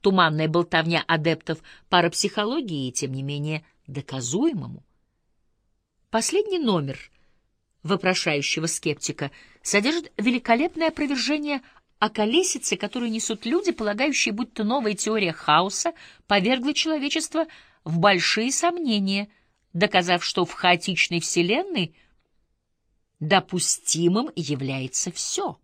туманная болтовня адептов парапсихологии и, тем не менее, доказуемому. Последний номер вопрошающего скептика содержит великолепное опровержение о колесице, которую несут люди, полагающие, будто новая теория хаоса повергла человечество в большие сомнения, доказав, что в хаотичной вселенной допустимым является все.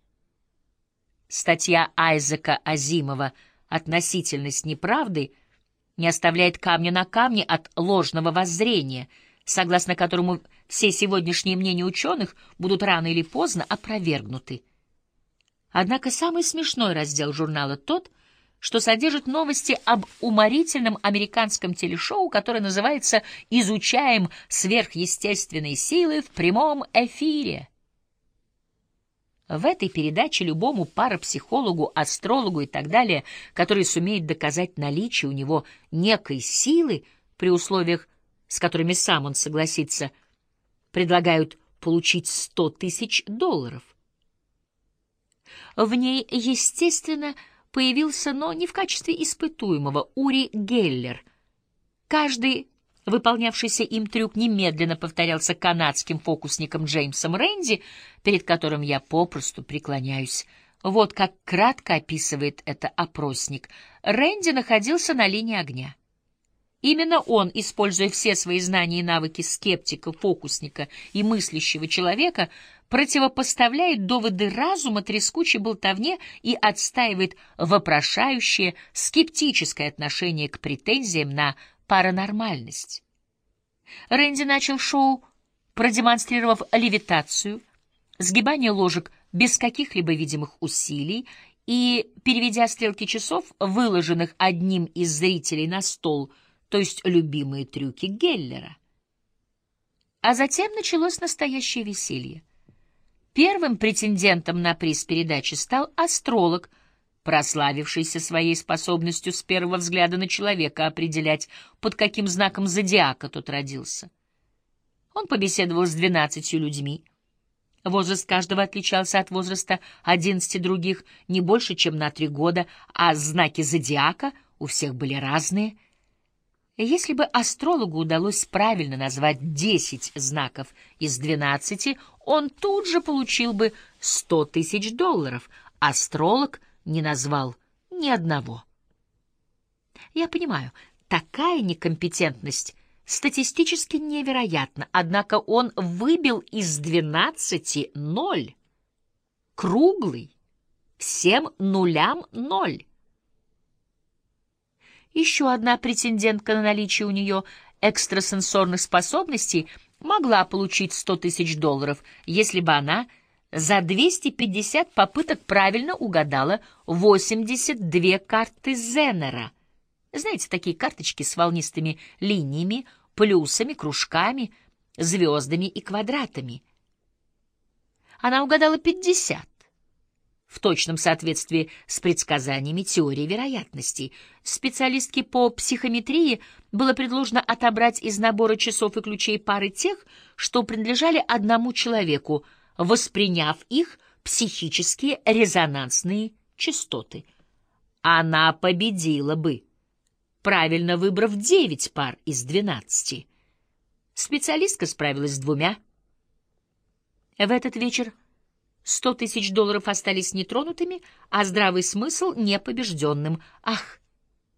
Статья Айзека Азимова «Относительность неправды» не оставляет камня на камне от ложного воззрения, согласно которому все сегодняшние мнения ученых будут рано или поздно опровергнуты. Однако самый смешной раздел журнала тот, что содержит новости об уморительном американском телешоу, которое называется «Изучаем сверхъестественные силы в прямом эфире». В этой передаче любому парапсихологу, астрологу и так далее, который сумеет доказать наличие у него некой силы при условиях, с которыми сам он согласится, предлагают получить сто тысяч долларов. В ней, естественно, появился, но не в качестве испытуемого, Ури Геллер. Каждый Выполнявшийся им трюк немедленно повторялся канадским фокусником Джеймсом Рэнди, перед которым я попросту преклоняюсь. Вот как кратко описывает это опросник. Рэнди находился на линии огня. Именно он, используя все свои знания и навыки скептика, фокусника и мыслящего человека, противопоставляет доводы разума трескучей болтовне и отстаивает вопрошающее, скептическое отношение к претензиям на паранормальность. Рэнди начал шоу, продемонстрировав левитацию, сгибание ложек без каких-либо видимых усилий и переведя стрелки часов, выложенных одним из зрителей на стол, то есть любимые трюки Геллера. А затем началось настоящее веселье. Первым претендентом на приз передачи стал астролог — прославившийся своей способностью с первого взгляда на человека определять, под каким знаком зодиака тот родился. Он побеседовал с двенадцатью людьми. Возраст каждого отличался от возраста одиннадцати других не больше, чем на три года, а знаки зодиака у всех были разные. Если бы астрологу удалось правильно назвать десять знаков из двенадцати, он тут же получил бы сто тысяч долларов. Астролог — не назвал ни одного. Я понимаю, такая некомпетентность статистически невероятна, однако он выбил из двенадцати ноль. Круглый, всем нулям ноль. Еще одна претендентка на наличие у нее экстрасенсорных способностей могла получить сто тысяч долларов, если бы она за 250 попыток правильно угадала 82 карты Зенера. Знаете, такие карточки с волнистыми линиями, плюсами, кружками, звездами и квадратами. Она угадала 50 в точном соответствии с предсказаниями теории вероятностей. Специалистке по психометрии было предложено отобрать из набора часов и ключей пары тех, что принадлежали одному человеку — восприняв их психические резонансные частоты. Она победила бы, правильно выбрав девять пар из двенадцати. Специалистка справилась с двумя. В этот вечер сто тысяч долларов остались нетронутыми, а здравый смысл непобежденным. Ах,